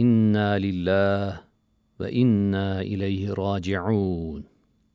إنا لله وإنا إليه راجعون